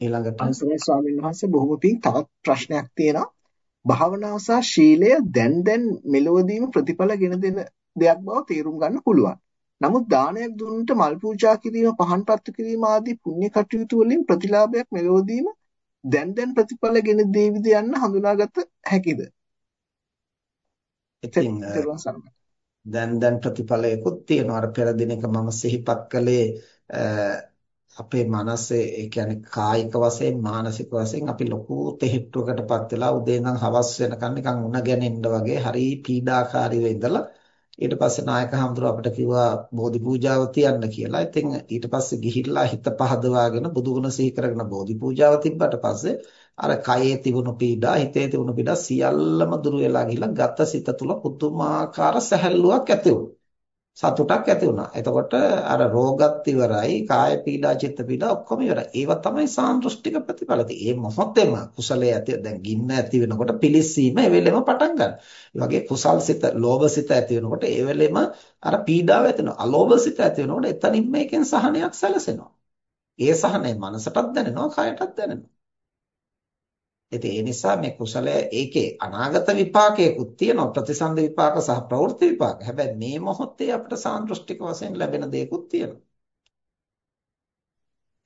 ඊළඟට අවසරයි ස්වාමීන් වහන්සේ බොහොම පිං තවත් ප්‍රශ්නයක් තියෙනවා. භාවනාව සහ ශීලය දැන් දැන් මෙලොවදීම ප්‍රතිඵල ගෙන දෙන දෙයක් බව තේරුම් ගන්න පුළුවන්. නමුත් දානයක් දුන්නට මල් පූජා කිරීම, පහන් පත්තු කිරීම ආදී පුණ්‍ය කටයුතු වලින් ප්‍රතිලාභයක් මෙලොවදීම දැන් දැන් ප්‍රතිඵල ගෙන දේවිද යන්න හඳුනාගත හැකිද? ඉතින් දැන් දැන් ප්‍රතිඵලයකුත් තියෙනවා. අර පෙර දිනක මම සිහිපත් කළේ අපේ මනසේ ඒ කියන්නේ කායික වශයෙන් මානසික වශයෙන් අපි ලොකු තෙහිට්ටුවකටපත් වෙලා උදේ ඉඳන් හවස වෙනකන් නිකන් උණ ගැනෙන්න වගේ හරි පීඩාකාරීව ඉඳලා ඊට පස්සේ නායක හඳුර අපිට කිව්වා බෝධි පූජාව තියන්න කියලා. ඉතින් ඊට පස්සේ ගිහිල්ලා හිත පහදවාගෙන බුදුගුණ සිහි කරගෙන බෝධි පූජාව තිබ්බට පස්සේ අර කයේ තිබුණු පීඩා, හිතේ තිබුණු පීඩා සියල්ලම දුරු වෙලා ගිහිල්ලා ගත සිත තුල පුදුමාකාර සැහැල්ලුවක් ඇති වුණා. සතුටක් ඇති වුණා. එතකොට අර රෝගත් ඉවරයි, කාය පීඩා, චිත්ත පීඩා ඔක්කොම ඉවරයි. ඒවා තමයි සාන්දෘෂ්ටික ප්‍රතිඵල. ඒ මොහොතේම කුසලයේ ඇති දැන් ගින්න ඇති වෙනකොට පිලිස්සීම ඒ වෙලෙම පටන් ගන්නවා. ඒ වගේ කුසල්සිත, ලෝභසිත ඇති වෙනකොට ඒ වෙලෙම අර පීඩාව ඇති වෙනවා. අලෝභසිත ඇති වෙනකොට එතනින් මේකෙන් සහනයක් සැලසෙනවා. ඒ සහනය මනසටත් දැනෙනවා, කයටත් දැනෙනවා. ඉතින් ඒ නිසා මේ කුසලය ඒකේ අනාගත විපාකයකුත් තියෙනවා. ප්‍රතිසන්ද විපාක සහ ප්‍රවෘත්ති විපාක. හැබැයි මේ මොහොතේ අපිට සාන්දෘෂ්ටික වශයෙන් ලැබෙන දේකුත් තියෙනවා.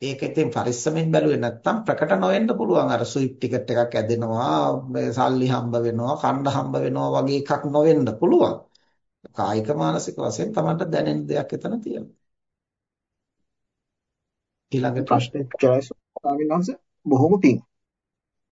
ඒක ඉතින් පරිස්සමෙන් බැලුවේ නැත්නම් ප්‍රකට නොවෙන්න පුළුවන්. අර ස්විප් ටිකට් එකක් ඇදෙනවා සල්ලි හම්බ වෙනවා කණ්ඩ හම්බ වෙනවා වගේ එකක් නොවෙන්න පුළුවන්. කායික මානසික වශයෙන් තමයි දැනෙන දෙයක් එතන තියෙනවා. ඊළඟ ප්‍රශ්නේ චොයිස් ස්වාමීන් වහන්සේ බොහොම පිං.